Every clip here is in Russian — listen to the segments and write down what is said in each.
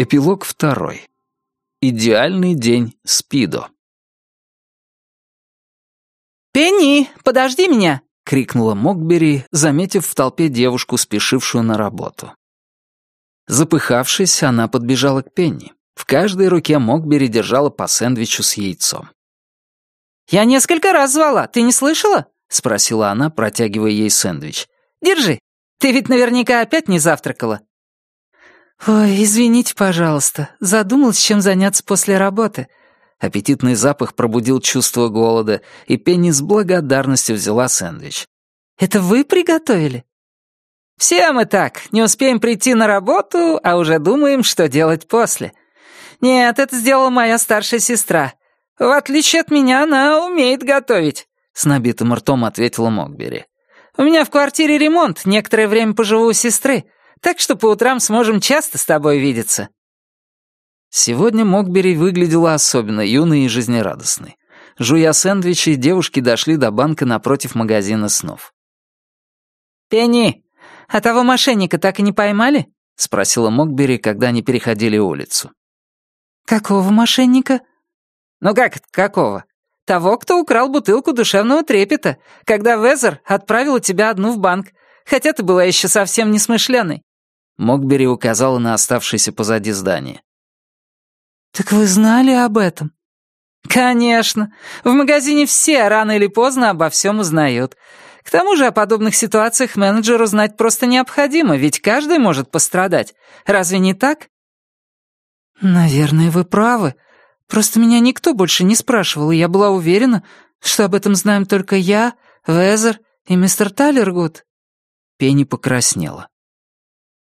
Эпилог второй. Идеальный день Спидо. «Пенни, подожди меня!» — крикнула Мокбери, заметив в толпе девушку, спешившую на работу. Запыхавшись, она подбежала к Пенни. В каждой руке Мокбери держала по сэндвичу с яйцом. «Я несколько раз звала, ты не слышала?» — спросила она, протягивая ей сэндвич. «Держи, ты ведь наверняка опять не завтракала». «Ой, извините, пожалуйста, задумалась, чем заняться после работы». Аппетитный запах пробудил чувство голода, и Пенни с благодарностью взяла сэндвич. «Это вы приготовили?» «Все мы так, не успеем прийти на работу, а уже думаем, что делать после. Нет, это сделала моя старшая сестра. В отличие от меня, она умеет готовить», — с набитым ртом ответила Мокбери. «У меня в квартире ремонт, некоторое время поживу у сестры, так что по утрам сможем часто с тобой видеться». Сегодня Мокбери выглядела особенно юной и жизнерадостной. Жуя сэндвичи, девушки дошли до банка напротив магазина снов. «Пенни, а того мошенника так и не поймали?» — спросила Мокбери, когда они переходили улицу. «Какого мошенника?» «Ну как какого? Того, кто украл бутылку душевного трепета, когда Везер отправила тебя одну в банк, хотя ты была еще совсем несмышленой. Мокбери указала на оставшееся позади здание. «Так вы знали об этом?» «Конечно. В магазине все рано или поздно обо всем узнают. К тому же о подобных ситуациях менеджеру знать просто необходимо, ведь каждый может пострадать. Разве не так?» «Наверное, вы правы. Просто меня никто больше не спрашивал, и я была уверена, что об этом знаем только я, Везер и мистер Талергуд». Пенни покраснела.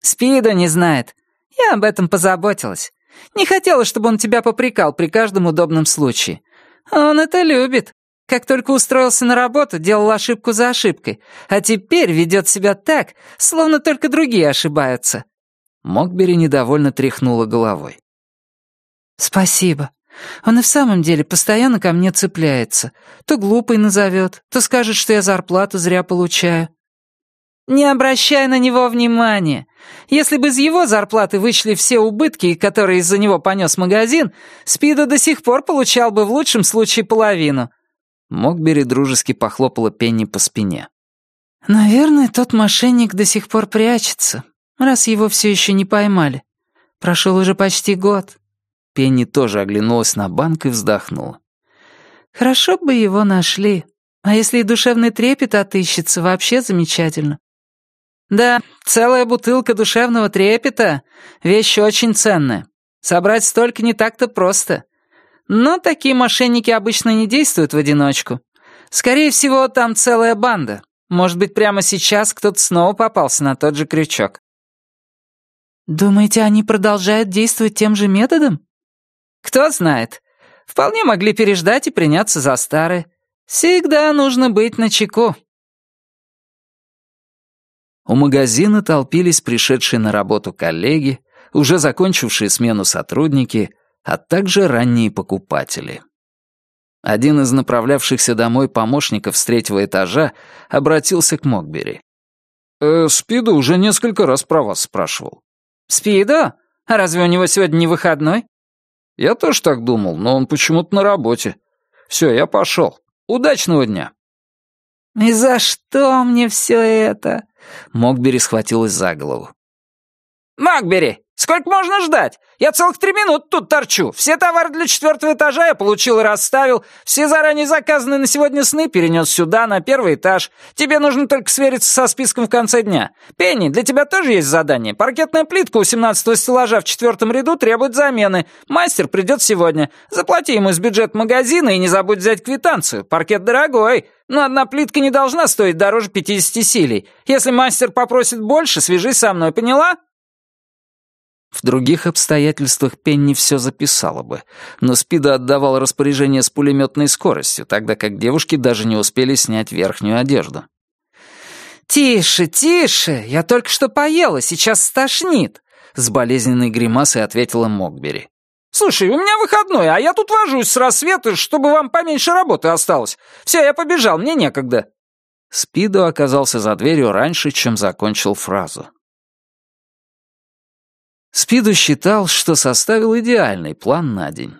Спида не знает. Я об этом позаботилась. Не хотела, чтобы он тебя попрекал при каждом удобном случае. Он это любит. Как только устроился на работу, делал ошибку за ошибкой, а теперь ведет себя так, словно только другие ошибаются». Мокбери недовольно тряхнула головой. «Спасибо. Он и в самом деле постоянно ко мне цепляется. То глупый назовет, то скажет, что я зарплату зря получаю. Не обращай на него внимания. Если бы из его зарплаты вычли все убытки, которые из-за него понес магазин, Спида до сих пор получал бы в лучшем случае половину». Мокбери дружески похлопала Пенни по спине. «Наверное, тот мошенник до сих пор прячется, раз его все еще не поймали. Прошел уже почти год». Пенни тоже оглянулась на банк и вздохнула. «Хорошо бы его нашли. А если и душевный трепет отыщется, вообще замечательно. Да, целая бутылка душевного трепета — вещь очень ценная. Собрать столько не так-то просто. Но такие мошенники обычно не действуют в одиночку. Скорее всего, там целая банда. Может быть, прямо сейчас кто-то снова попался на тот же крючок. Думаете, они продолжают действовать тем же методом? Кто знает. Вполне могли переждать и приняться за старое. Всегда нужно быть начеку. У магазина толпились пришедшие на работу коллеги, уже закончившие смену сотрудники, а также ранние покупатели. Один из направлявшихся домой помощников с третьего этажа обратился к Мокбери. «Э, «Спида уже несколько раз про вас спрашивал». «Спида? А разве у него сегодня не выходной?» «Я тоже так думал, но он почему-то на работе. Все, я пошел. Удачного дня». «И за что мне все это?» Мокбери схватилась за голову. «Макбери, сколько можно ждать? Я целых три минуты тут торчу. Все товары для четвертого этажа я получил и расставил. Все заранее заказанные на сегодня сны перенес сюда, на первый этаж. Тебе нужно только свериться со списком в конце дня. Пенни, для тебя тоже есть задание. Паркетная плитка у семнадцатого стеллажа в четвертом ряду требует замены. Мастер придет сегодня. Заплати ему из бюджета магазина и не забудь взять квитанцию. Паркет дорогой. Но одна плитка не должна стоить дороже 50 силей. Если мастер попросит больше, свяжись со мной, поняла?» В других обстоятельствах Пенни все записала бы, но Спида отдавал распоряжение с пулеметной скоростью, тогда как девушки даже не успели снять верхнюю одежду. «Тише, тише! Я только что поела, сейчас стошнит!» С болезненной гримасой ответила Мокбери. «Слушай, у меня выходной, а я тут вожусь с рассвета, чтобы вам поменьше работы осталось. Все, я побежал, мне некогда». Спидо оказался за дверью раньше, чем закончил фразу. Спиду считал, что составил идеальный план на день.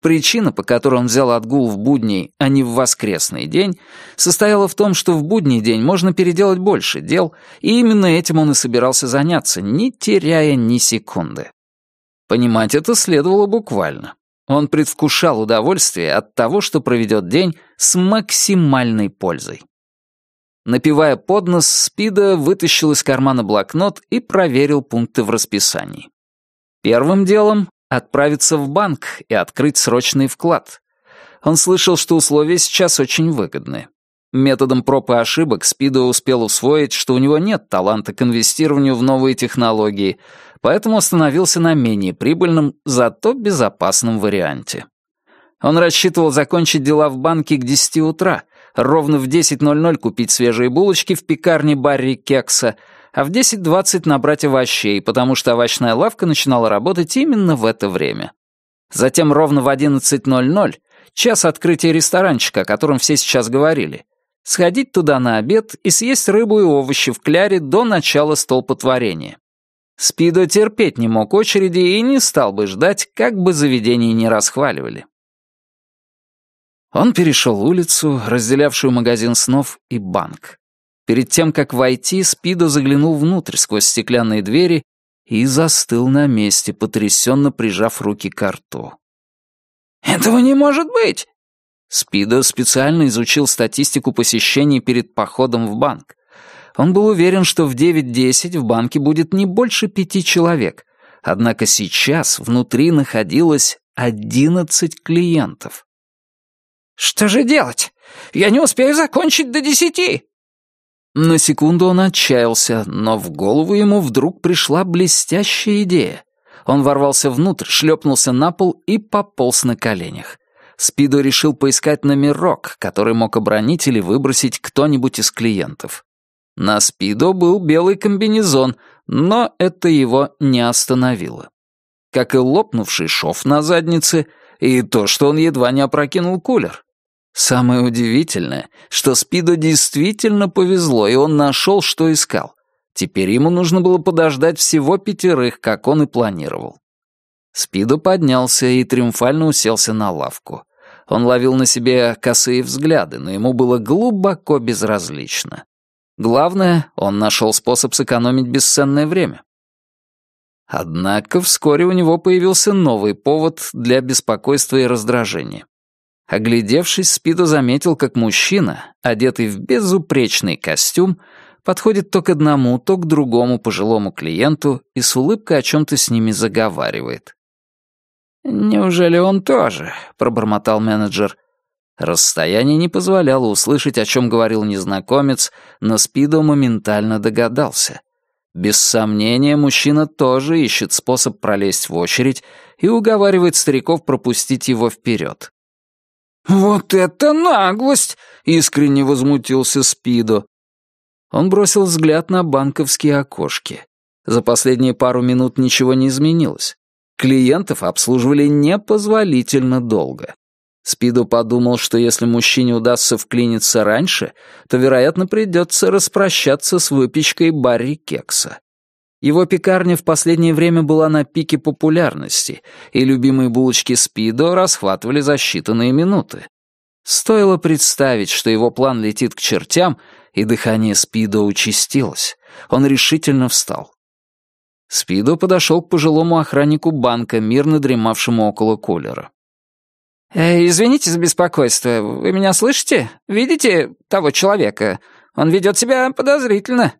Причина, по которой он взял отгул в будний, а не в воскресный день, состояла в том, что в будний день можно переделать больше дел, и именно этим он и собирался заняться, не теряя ни секунды. Понимать это следовало буквально. Он предвкушал удовольствие от того, что проведет день с максимальной пользой. Напивая под нос, Спида вытащил из кармана блокнот и проверил пункты в расписании. Первым делом — отправиться в банк и открыть срочный вклад. Он слышал, что условия сейчас очень выгодны. Методом проб и ошибок Спидо успел усвоить, что у него нет таланта к инвестированию в новые технологии, поэтому остановился на менее прибыльном, зато безопасном варианте. Он рассчитывал закончить дела в банке к 10 утра, ровно в 10.00 купить свежие булочки в пекарне Барри Кекса — а в 10.20 набрать овощей, потому что овощная лавка начинала работать именно в это время. Затем ровно в 11.00, час открытия ресторанчика, о котором все сейчас говорили, сходить туда на обед и съесть рыбу и овощи в кляре до начала столпотворения. Спидо терпеть не мог очереди и не стал бы ждать, как бы заведение не расхваливали. Он перешел улицу, разделявшую магазин снов и банк. Перед тем, как войти, Спидо заглянул внутрь сквозь стеклянные двери и застыл на месте, потрясенно прижав руки к рту. «Этого не может быть!» Спидо специально изучил статистику посещений перед походом в банк. Он был уверен, что в 9.10 в банке будет не больше пяти человек, однако сейчас внутри находилось одиннадцать клиентов. «Что же делать? Я не успею закончить до десяти!» На секунду он отчаялся, но в голову ему вдруг пришла блестящая идея. Он ворвался внутрь, шлепнулся на пол и пополз на коленях. Спидо решил поискать номерок, который мог обронить или выбросить кто-нибудь из клиентов. На Спидо был белый комбинезон, но это его не остановило. Как и лопнувший шов на заднице, и то, что он едва не опрокинул кулер. Самое удивительное, что Спиду действительно повезло, и он нашел, что искал. Теперь ему нужно было подождать всего пятерых, как он и планировал. Спиду поднялся и триумфально уселся на лавку. Он ловил на себе косые взгляды, но ему было глубоко безразлично. Главное, он нашел способ сэкономить бесценное время. Однако вскоре у него появился новый повод для беспокойства и раздражения. Оглядевшись, Спидо заметил, как мужчина, одетый в безупречный костюм, подходит то к одному, то к другому пожилому клиенту и с улыбкой о чем-то с ними заговаривает. «Неужели он тоже?» — пробормотал менеджер. Расстояние не позволяло услышать, о чем говорил незнакомец, но Спидо моментально догадался. Без сомнения, мужчина тоже ищет способ пролезть в очередь и уговаривает стариков пропустить его вперед. «Вот это наглость!» — искренне возмутился Спидо. Он бросил взгляд на банковские окошки. За последние пару минут ничего не изменилось. Клиентов обслуживали непозволительно долго. Спидо подумал, что если мужчине удастся вклиниться раньше, то, вероятно, придется распрощаться с выпечкой Барри Кекса. Его пекарня в последнее время была на пике популярности, и любимые булочки Спидо расхватывали за считанные минуты. Стоило представить, что его план летит к чертям, и дыхание Спидо участилось. Он решительно встал. Спидо подошел к пожилому охраннику банка, мирно дремавшему около кулера. «Э, «Извините за беспокойство. Вы меня слышите? Видите того человека? Он ведет себя подозрительно».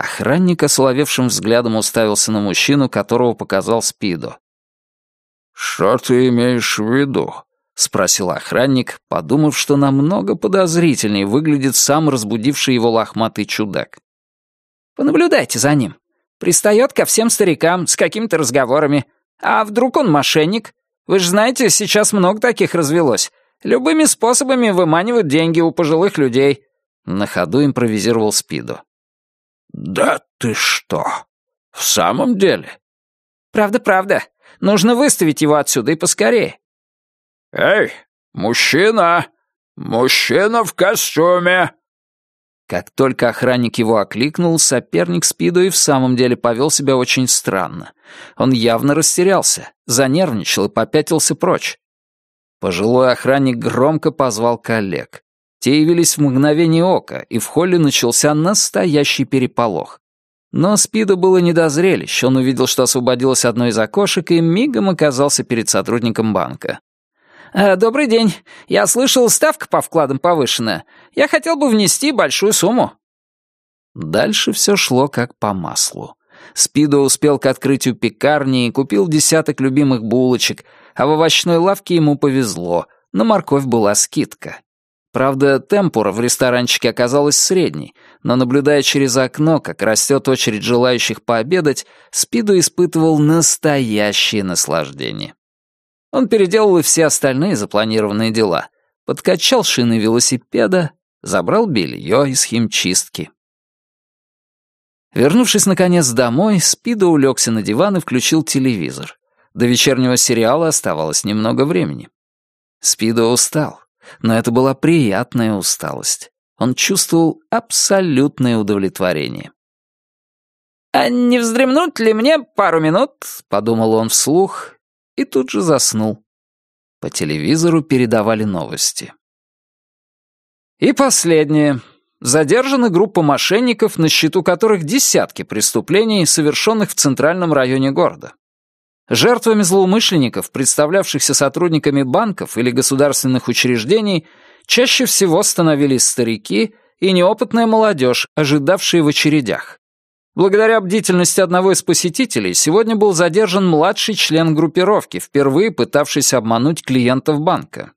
Охранник осоловевшим взглядом уставился на мужчину, которого показал Спидо. «Что ты имеешь в виду?» — спросил охранник, подумав, что намного подозрительнее выглядит сам разбудивший его лохматый чудак. «Понаблюдайте за ним. Пристает ко всем старикам с какими-то разговорами. А вдруг он мошенник? Вы же знаете, сейчас много таких развелось. Любыми способами выманивают деньги у пожилых людей». На ходу импровизировал Спидо. «Да ты что? В самом деле?» «Правда-правда. Нужно выставить его отсюда и поскорее». «Эй, мужчина! Мужчина в костюме!» Как только охранник его окликнул, соперник Спиду и в самом деле повел себя очень странно. Он явно растерялся, занервничал и попятился прочь. Пожилой охранник громко позвал коллег. Те явились в мгновение ока, и в холле начался настоящий переполох. Но Спиду было не до зрелищ, он увидел, что освободилось одно из окошек, и мигом оказался перед сотрудником банка. «Э, «Добрый день. Я слышал, ставка по вкладам повышена. Я хотел бы внести большую сумму». Дальше все шло как по маслу. Спидо успел к открытию пекарни и купил десяток любимых булочек, а в овощной лавке ему повезло, на морковь была скидка. Правда, темпура в ресторанчике оказалась средней, но, наблюдая через окно, как растет очередь желающих пообедать, Спиду испытывал настоящее наслаждение. Он переделал и все остальные запланированные дела. Подкачал шины велосипеда, забрал белье из химчистки. Вернувшись, наконец, домой, Спидо улегся на диван и включил телевизор. До вечернего сериала оставалось немного времени. Спидо устал, но это была приятная усталость. Он чувствовал абсолютное удовлетворение. «А не вздремнуть ли мне пару минут?» — подумал он вслух и тут же заснул. По телевизору передавали новости. И последнее. Задержана группа мошенников, на счету которых десятки преступлений, совершенных в центральном районе города. Жертвами злоумышленников, представлявшихся сотрудниками банков или государственных учреждений, чаще всего становились старики и неопытная молодежь, ожидавшие в очередях. Благодаря бдительности одного из посетителей сегодня был задержан младший член группировки, впервые пытавшийся обмануть клиентов банка.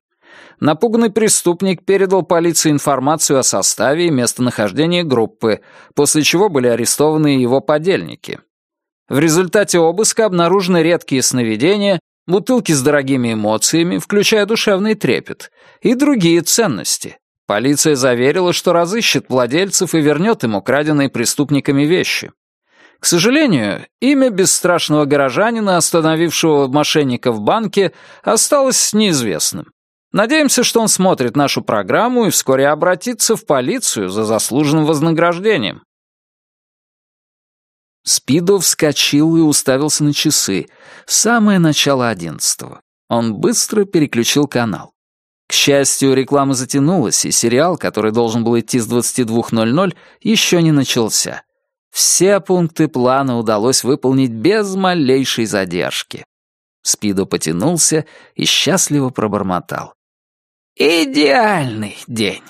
Напуганный преступник передал полиции информацию о составе и местонахождении группы, после чего были арестованы его подельники. В результате обыска обнаружены редкие сновидения, бутылки с дорогими эмоциями, включая душевный трепет, и другие ценности, Полиция заверила, что разыщет владельцев и вернет им украденные преступниками вещи. К сожалению, имя бесстрашного горожанина, остановившего мошенника в банке, осталось неизвестным. Надеемся, что он смотрит нашу программу и вскоре обратится в полицию за заслуженным вознаграждением. Спидо вскочил и уставился на часы. Самое начало одиннадцатого. Он быстро переключил канал. К счастью, реклама затянулась, и сериал, который должен был идти с 22.00, еще не начался. Все пункты плана удалось выполнить без малейшей задержки. Спидо потянулся и счастливо пробормотал. «Идеальный день!»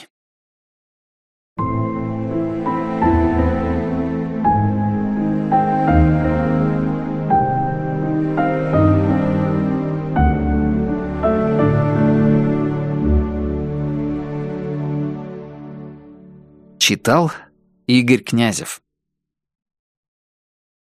Читал Игорь Князев